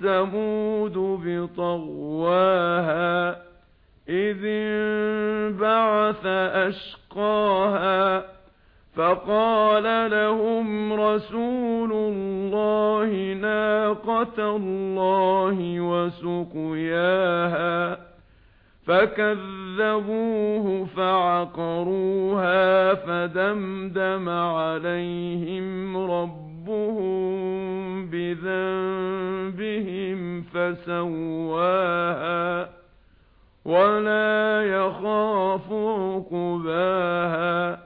ثمود بِطَغْوَاهَا إِذِ انبَعَثَ أَشْقَاهَا فَقَالَ لَهُمْ رَسُولُ اللَّهِ نَاقَةَ اللَّهِ وَسُقْيَاهَا فَكَذَّبُوهُ فَعَقَرُوهَا فَدَمْدَمَ عَلَيْهِمْ رَبُّهُمْ فسواها ولا يخاف عقباها